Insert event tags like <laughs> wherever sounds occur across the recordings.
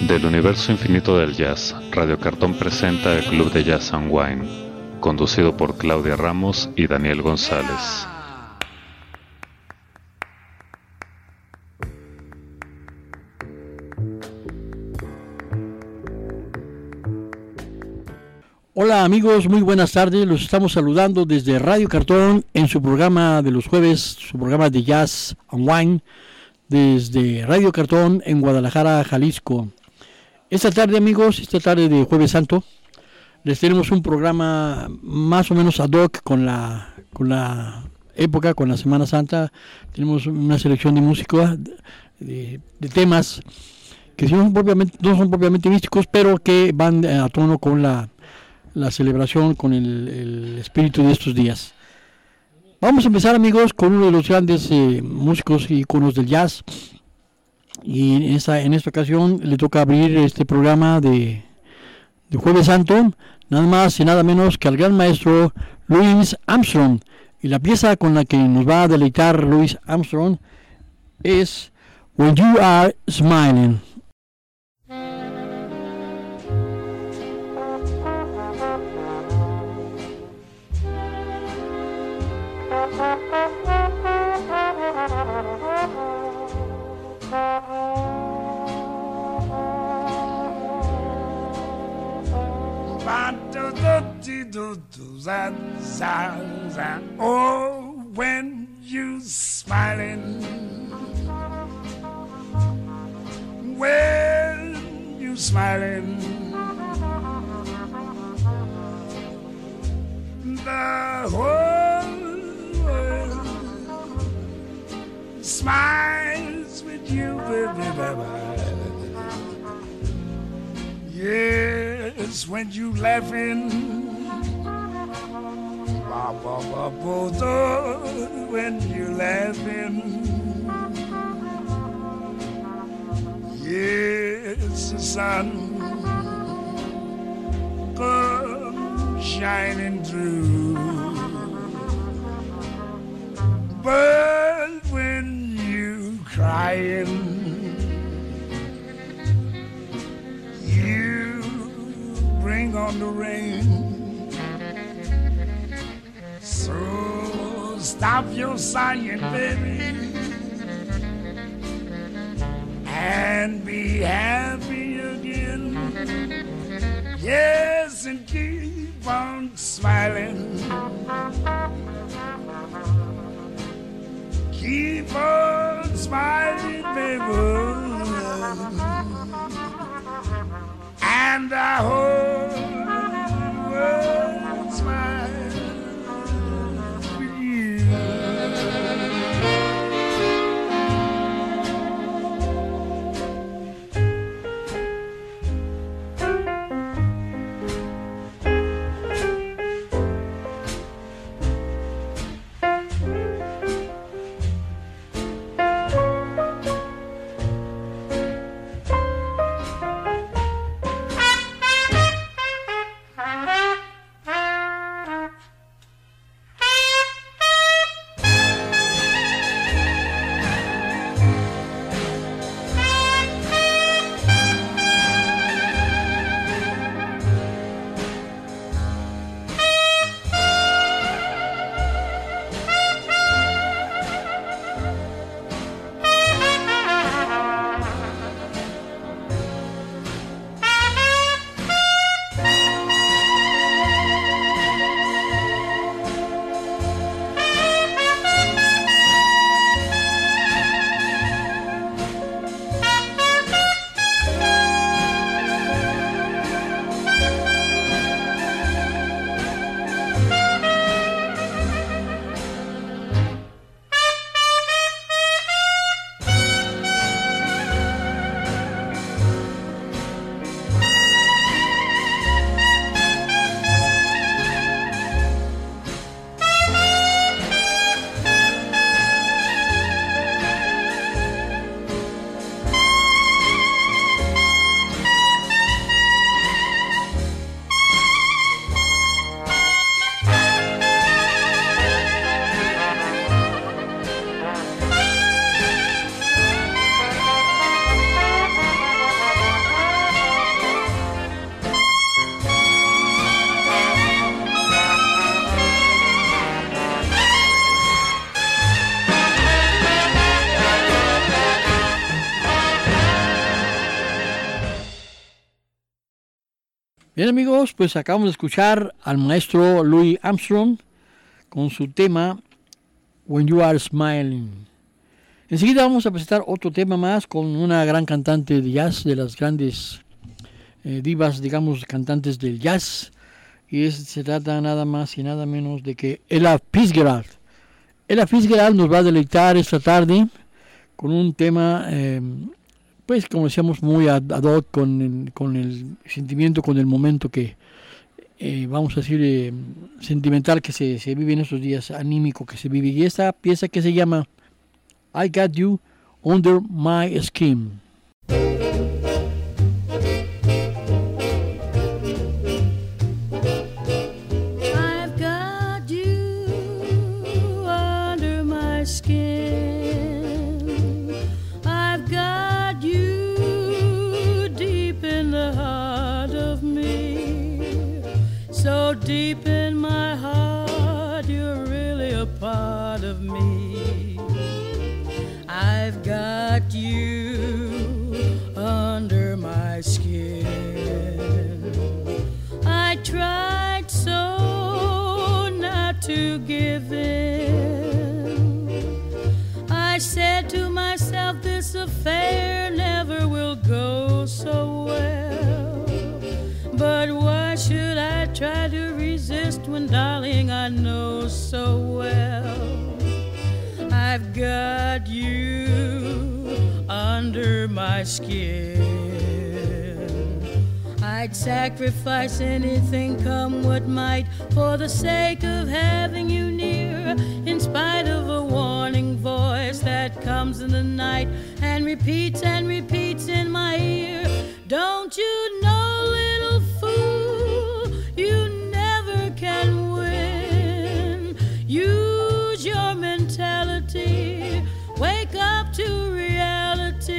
Del universo infinito del jazz, Radio Cartón presenta el Club de Jazz and Wine, conducido por Claudia Ramos y Daniel González. Hola amigos, muy buenas tardes. Los estamos saludando desde Radio Cartón en su programa de los jueves, su programa de Jazz and Wine, desde Radio Cartón en Guadalajara, Jalisco. Esta tarde amigos, esta tarde de Jueves Santo, les tenemos un programa más o menos ad hoc con la, con la época, con la Semana Santa. Tenemos una selección de música, de, temas que no son, propiamente, no son propiamente místicos, pero que van a tono con la la celebración con el, espíritu de estos días. Vamos a empezar amigos con uno de los grandes eh, músicos y iconos del jazz. Y en esta, en esta ocasión le toca abrir este programa de, de Jueves Santo, nada más y nada menos que al gran maestro Louis Armstrong. Y la pieza con la que nos va a deleitar Louis Armstrong es When You Are Smiling. Oh, when you smiling, when you smiling, Yes, when you laughing Ba ba ba bother when you're laughing. Yes, the sun comes shining through. But stop your sighing, baby, and be happy again. Yes, and keep on smiling. Keep on smiling, baby. And I hope Bien amigos, pues acabamos de escuchar al maestro Louis Armstrong con su tema When You Are Smiling. Enseguida vamos a presentar otro tema más con una gran cantante de jazz, de las grandes eh, divas, digamos, cantantes del jazz. Y es, se trata nada más y nada menos de que Ella Fitzgerald. Ella Fitzgerald nos va a deleitar esta tarde con un tema eh, pues como decíamos, muy ad, hoc con el, sentimiento, con el momento que, eh, vamos a decir, eh, sentimental que se, se, vive en estos días, anímico que se vive. Y esta pieza que se llama I Got You Under My Skin. Darling, I know so well I've got you under my skin? I'd sacrifice anything, come what might, for the sake of having you near, in spite of a warning voice that comes in the night and repeats and repeats in my ear. Don't you know, little fool, wake up to reality.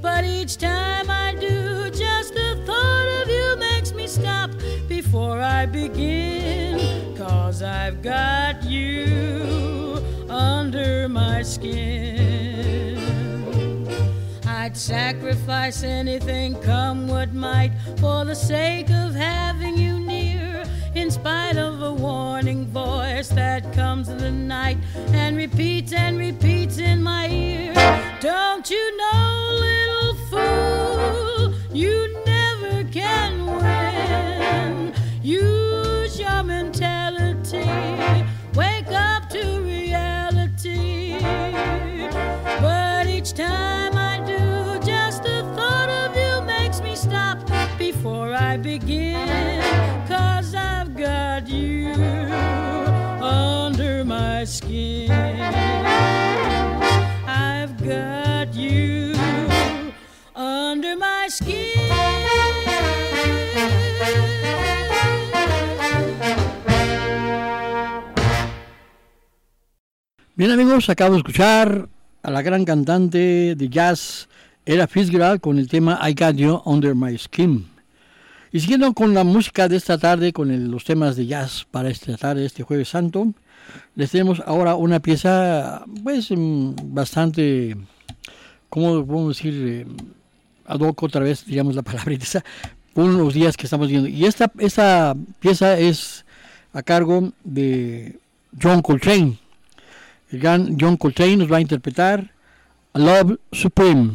But each time I do, just the thought of you makes me stop before I begin. Cause I've got you under my skin. I'd sacrifice anything, come what might, for the sake of having you spite of a warning voice that comes in the night and repeats and repeats in my ear. Don't you know, little fool, you never can win. Use your mentality, wake up to reality. But each time I do, just the thought of you makes me stop before I begin. Got you under my skin. I've got you under my skin. Bien amigos, acabo de escuchar a la gran cantante de jazz Ella Fitzgerald con el tema I Got You Under My Skin. Y siguiendo con la música de esta tarde, con los temas de jazz para esta tarde, este jueves santo, les tenemos ahora una pieza pues bastante, ¿cómo podemos decir? Eh, ad hoc otra vez, digamos la <laughs> palabrita esa, por unos días que estamos viendo. Y esta, esta pieza es a cargo de John Coltrane. John Coltrane nos va a interpretar Love Supreme.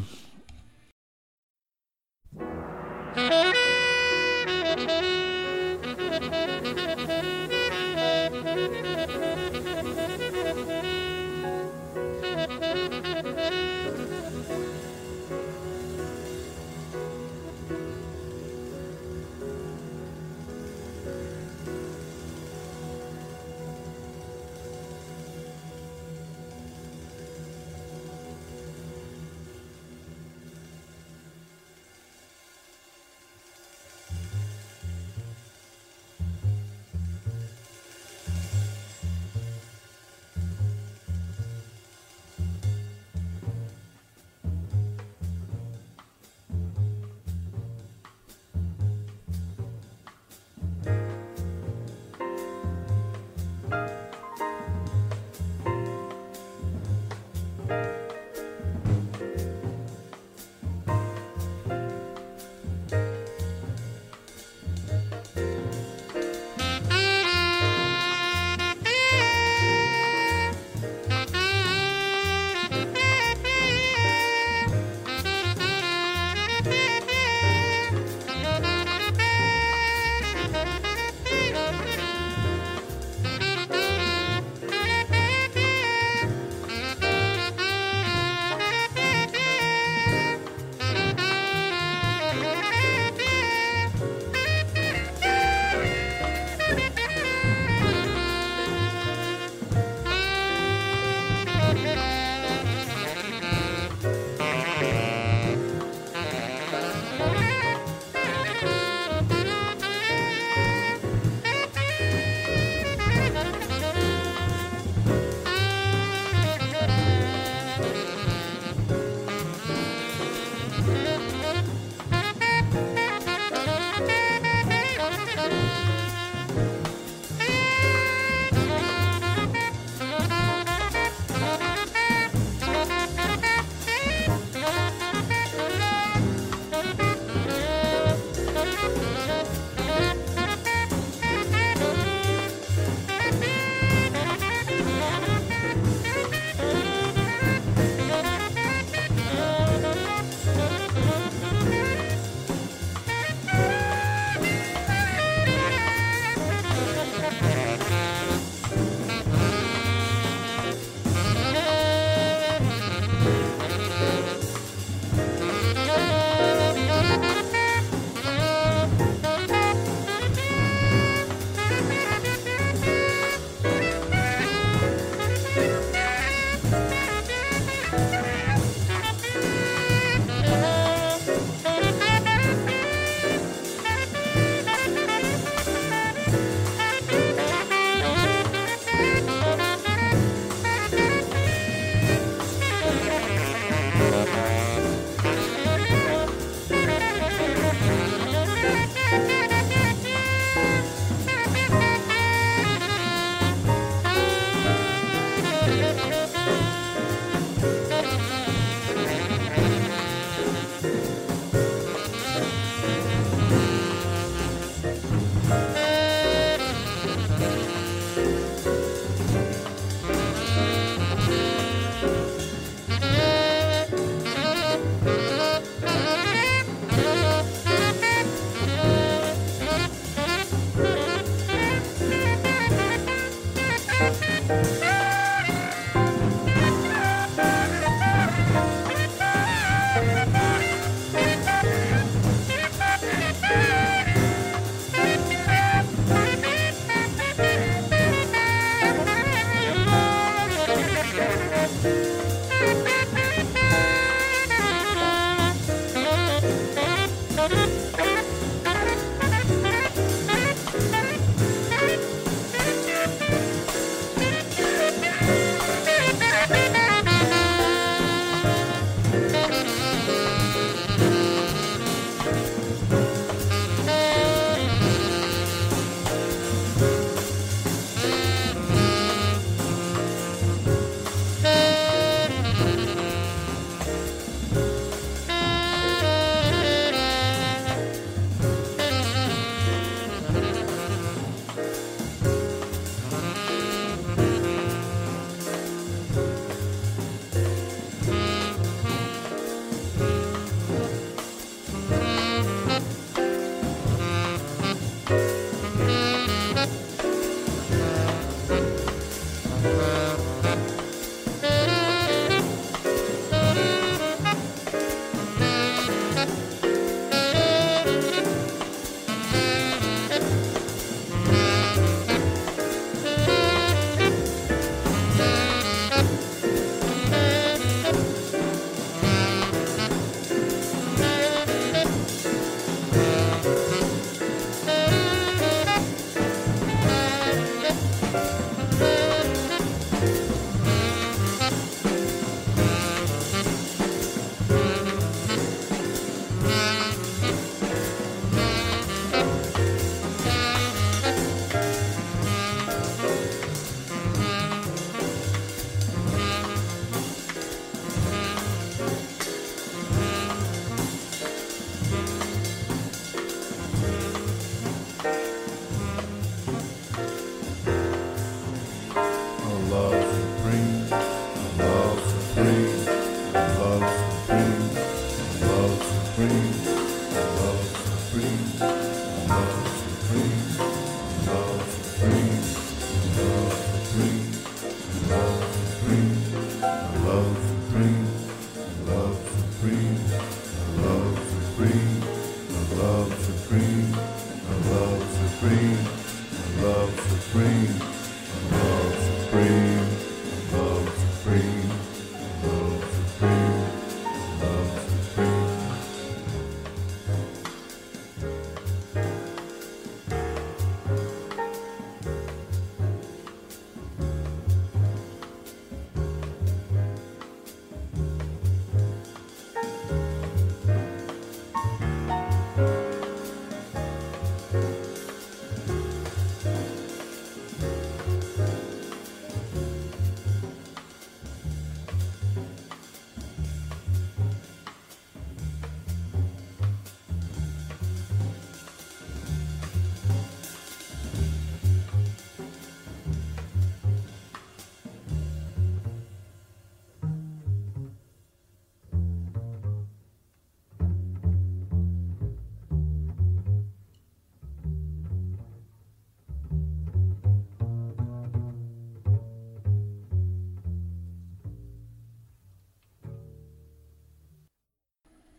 free.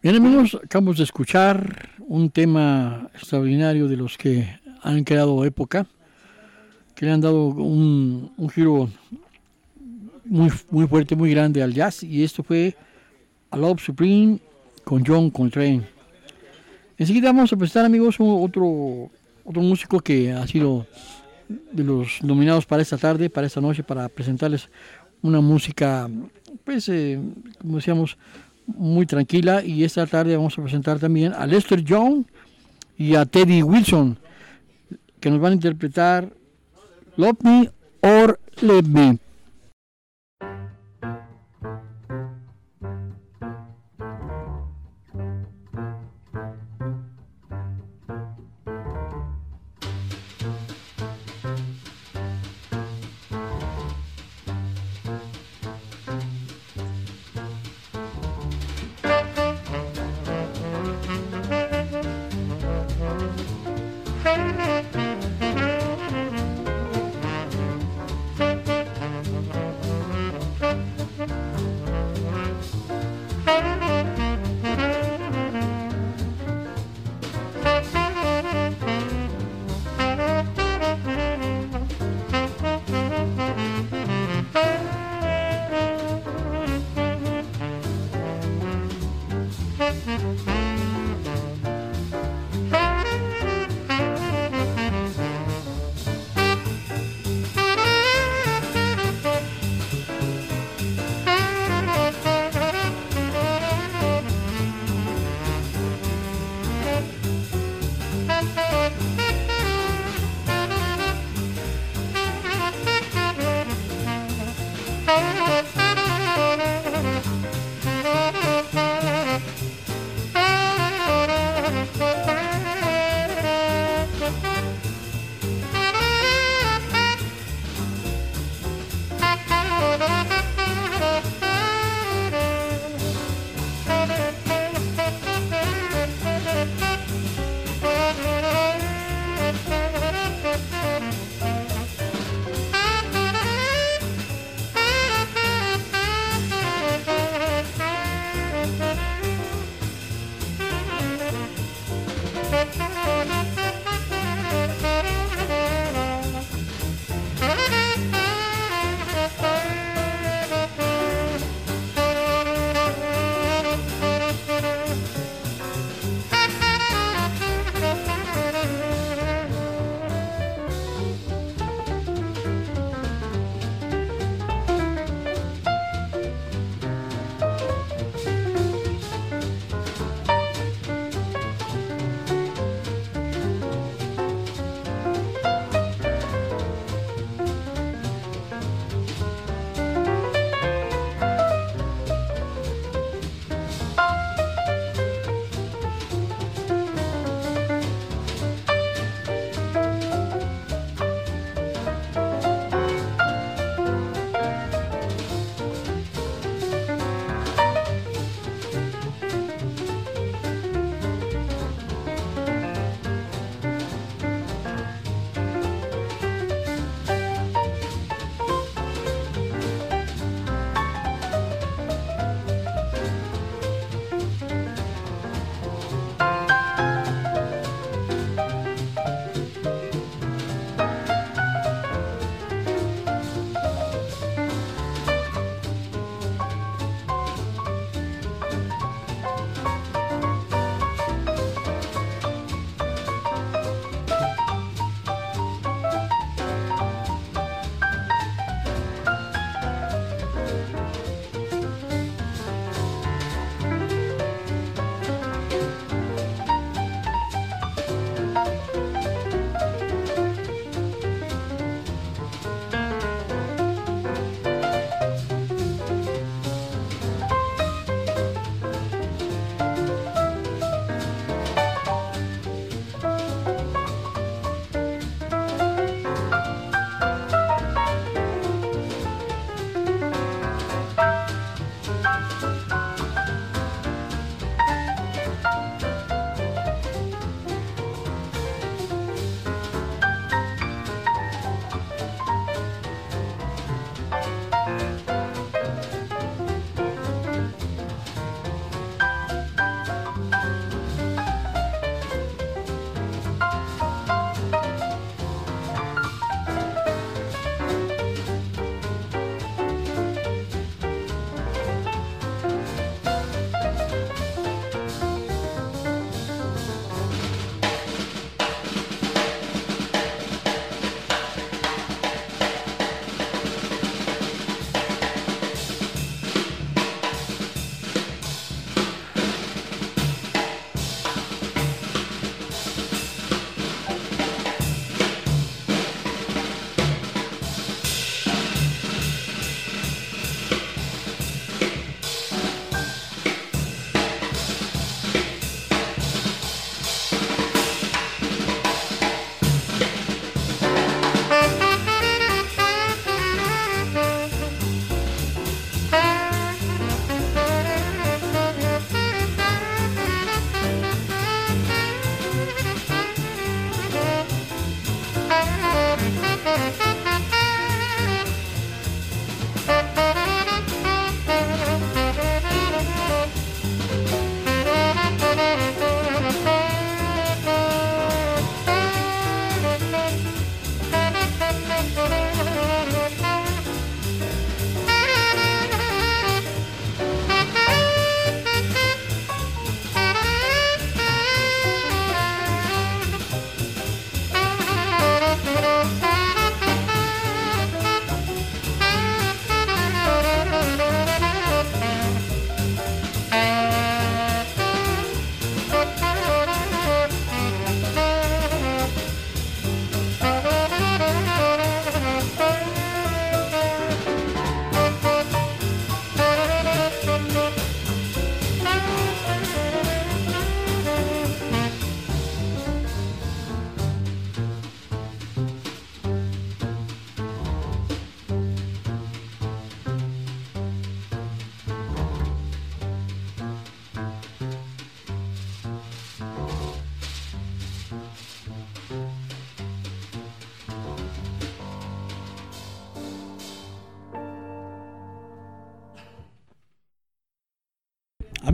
Bien amigos, acabamos de escuchar un tema extraordinario de los que han creado época, que le han dado un, un giro muy, muy fuerte, muy grande al jazz, y esto fue A Love Supreme con John Coltrane. Enseguida vamos a presentar amigos otro, otro músico que ha sido de los nominados para esta tarde, para esta noche, para presentarles una música, pues, eh, como decíamos, muy tranquila. Y esta tarde vamos a presentar también a Lester Young y a Teddy Wilson, que nos van a interpretar Love Me or Let Me.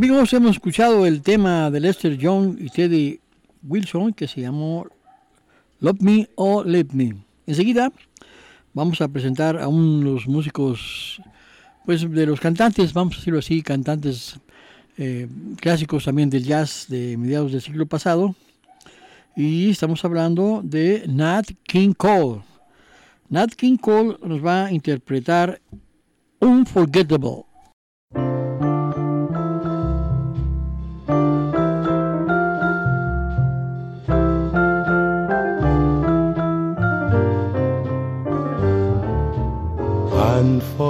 Amigos, hemos escuchado el tema de Lester Young y Teddy Wilson que se llamó Love Me or Let Me. Enseguida vamos a presentar a unos músicos, pues de los cantantes, vamos a decirlo así, cantantes eh, clásicos también del jazz de mediados del siglo pasado. Y estamos hablando de Nat King Cole. Nat King Cole nos va a interpretar Unforgettable.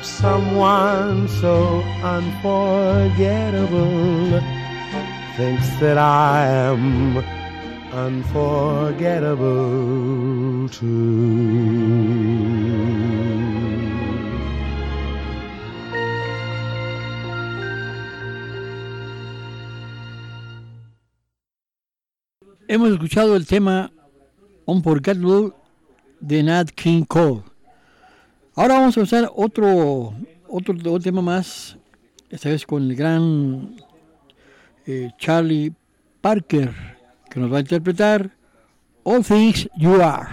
That someone so unforgettable thinks that I am unforgettable too. Hemos escuchado el tema Unforgettable de Nat King Cole. Ahora vamos a usar otro, otro, tema más, esta vez con el gran eh, Charlie Parker, que nos va a interpretar All Things You Are.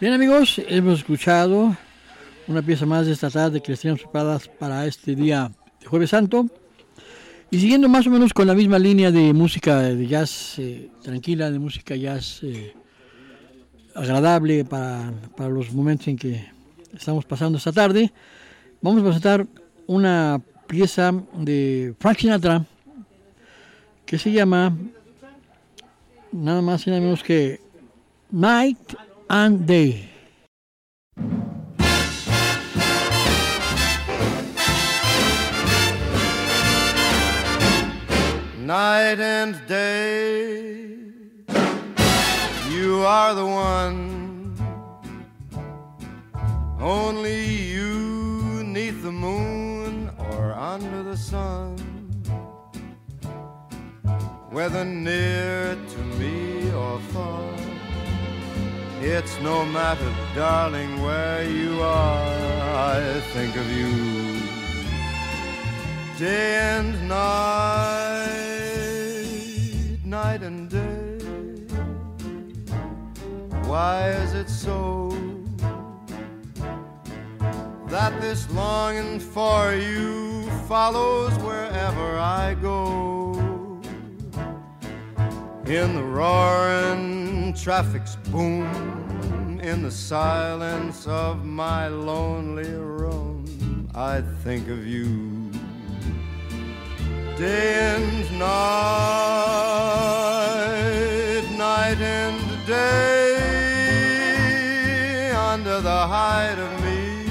Bien amigos, hemos escuchado una pieza más de esta tarde que les teníamos preparadas para este día de Jueves Santo. Y siguiendo más o menos con la misma línea de música de jazz eh, tranquila, de música jazz eh, agradable para, para los momentos en que estamos pasando esta tarde, vamos a presentar una pieza de Frank Sinatra que se llama nada más y nada menos que Night and Day. Night and day, you are the one. Only you neath the moon or under the sun. Whether near to me or far, it's no matter, darling, where you are. I think of you day and night, night and day. Why is it so that this longing for you follows wherever I go? In the roaring traffic's boom, in the silence of my lonely room, I think of you day and night, night and day, under the hide of me.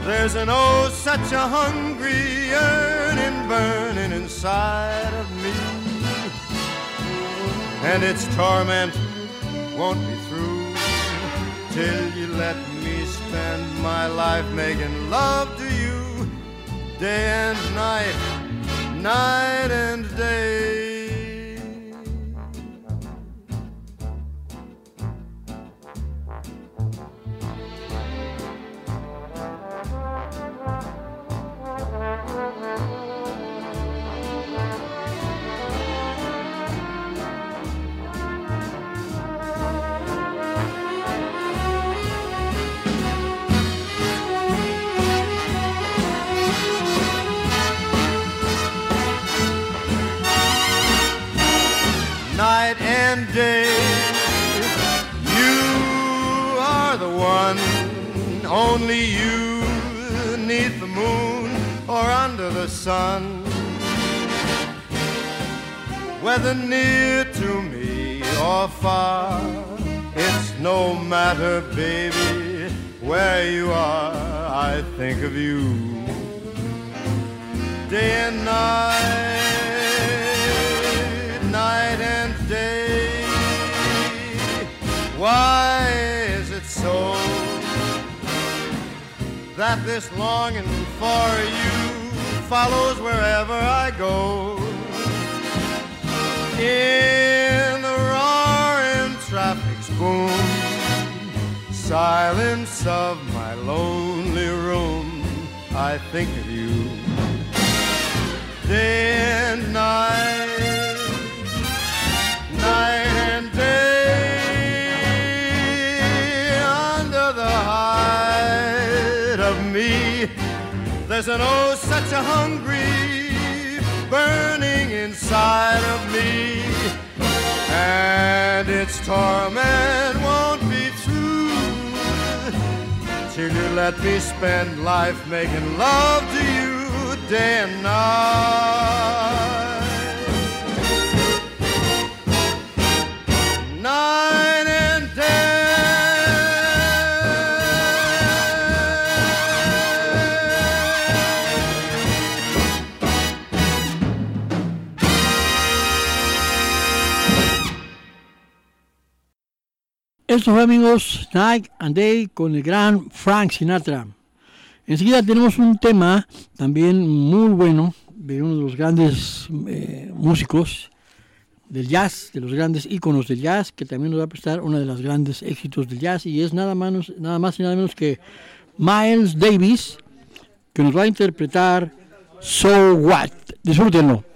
There's an oh, such a hungry yearning burning inside and its torment won't be through till you let me spend my life making love to you day and night, night and day. This longing for you follows wherever I go? In the roaring traffic's boom, silence of my lonely room, I think of you day and night, There's an oh, such a hungry burning inside of me, and its torment won't be through till you let me spend life making love to you day and night. Esto fue amigos Night and Day con el gran Frank Sinatra. Enseguida tenemos un tema también muy bueno de uno de los grandes eh, músicos del jazz, de los grandes íconos del jazz, que también nos va a prestar uno de los grandes éxitos del jazz y es nada más, nada más y nada menos que Miles Davis, que nos va a interpretar So What. Disfrútenlo.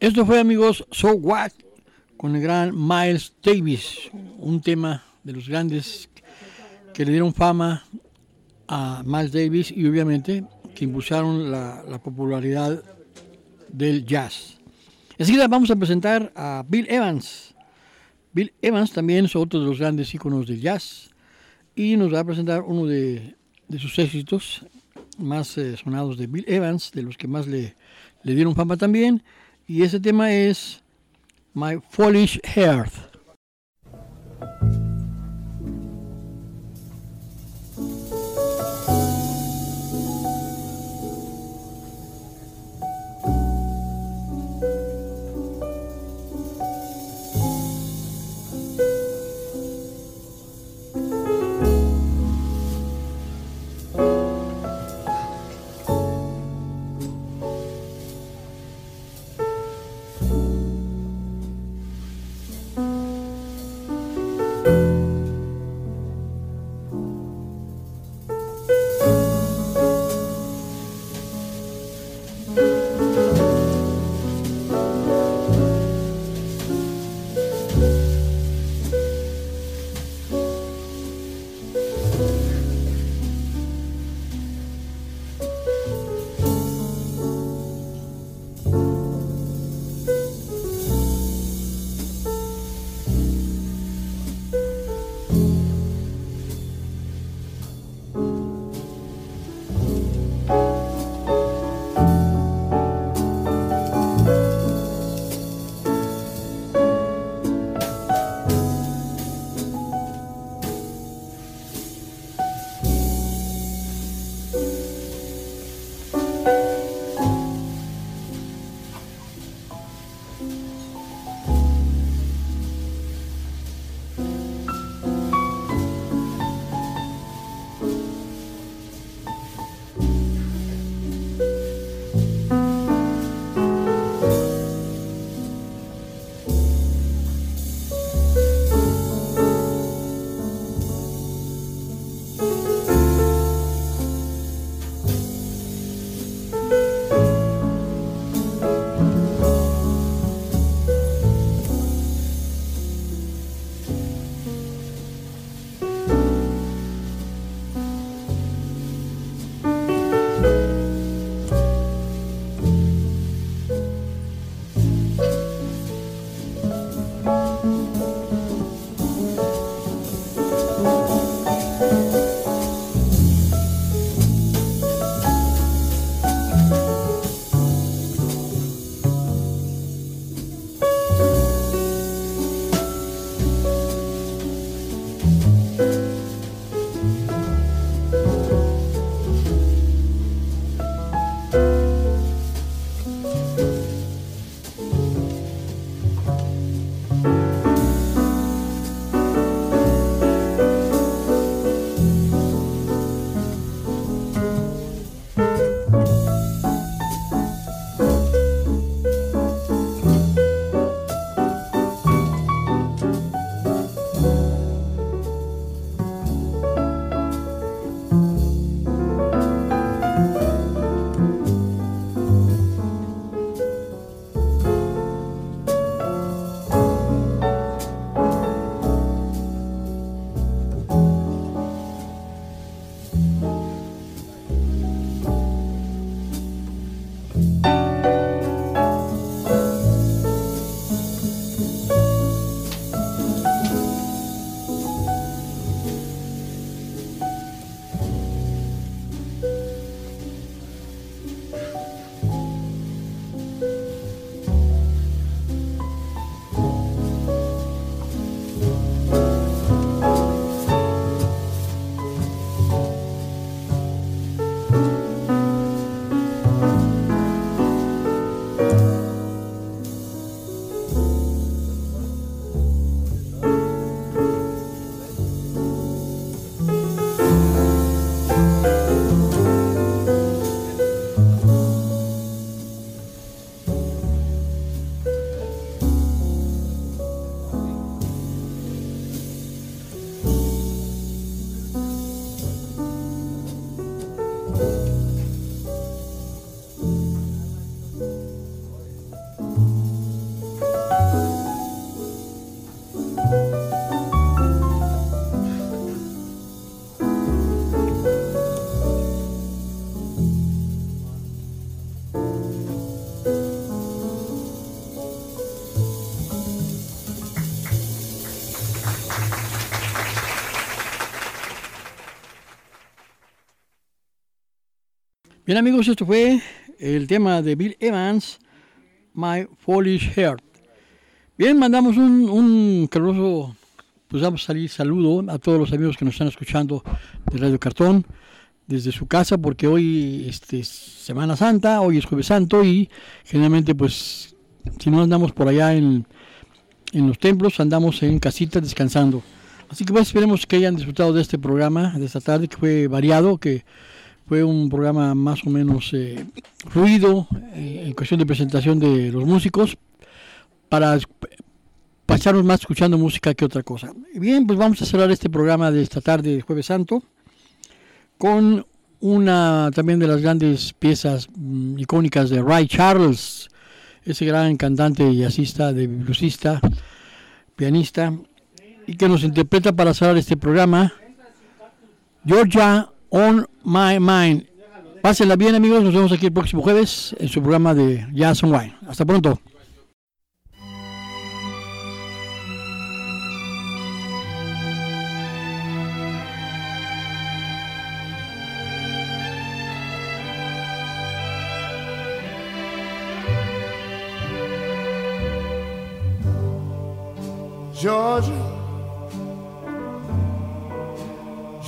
Esto fue, amigos, So What con el gran Miles Davis, un tema de los grandes que le dieron fama a Miles Davis y obviamente que impulsaron la, la popularidad del jazz. Enseguida vamos a presentar a Bill Evans. Bill Evans también es otro de los grandes íconos del jazz y nos va a presentar uno de, de sus éxitos más eh, sonados de Bill Evans, de los que más le, le dieron fama también. Y ese tema es My Foolish Heart. Bien amigos, esto fue el tema de Bill Evans, My Foolish Heart. Bien, mandamos un, un caluroso, pues vamos a salir saludo a todos los amigos que nos están escuchando de Radio Cartón desde su casa porque hoy este, es Semana Santa, hoy es Jueves Santo y generalmente pues si no andamos por allá en, en los templos, andamos en casitas descansando. Así que pues esperemos que hayan disfrutado de este programa de esta tarde que fue variado, que fue un programa más o menos eh, fluido eh, en cuestión de presentación de los músicos para pasarnos más escuchando música que otra cosa. Bien, pues vamos a cerrar este programa de esta tarde de Jueves Santo con una también de las grandes piezas mm, icónicas de Ray Charles, ese gran cantante y asista, de bluesista, pianista, y que nos interpreta para cerrar este programa, Georgia on My Mind. Pásenla bien amigos, nos vemos aquí el próximo jueves en su programa de Jazz Wine. Hasta pronto. Georgia,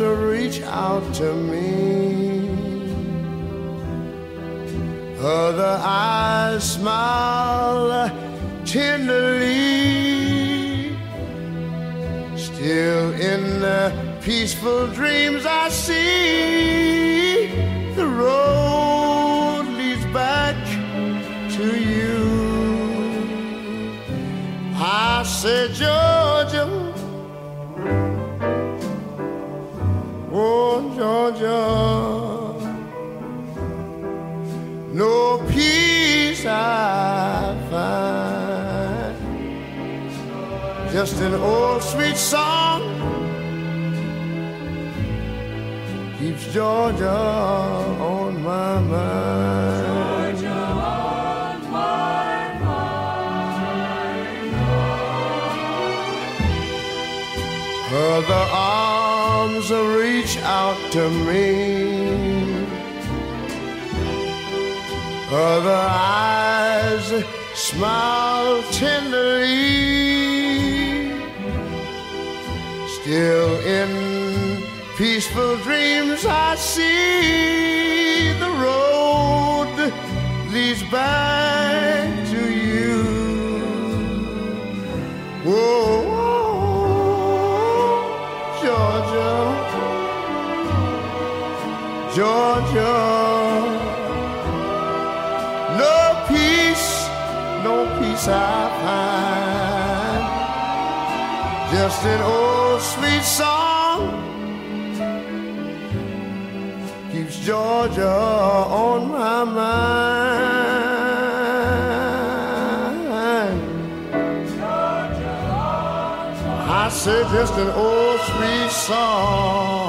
arms reach out to me. Other eyes smile tenderly. Still in the peaceful dreams I see the road leads back to you. I said, Georgia. Just an old sweet song keeps Georgia on my mind. Georgia on my mind. Other arms reach out to me. Other eyes smile tenderly. Still in peaceful dreams, I see the road leads back to you. Whoa. Georgia, Georgia. No peace, no peace I find. Just an old sweet song keeps Georgia on my mind. I say just an old sweet song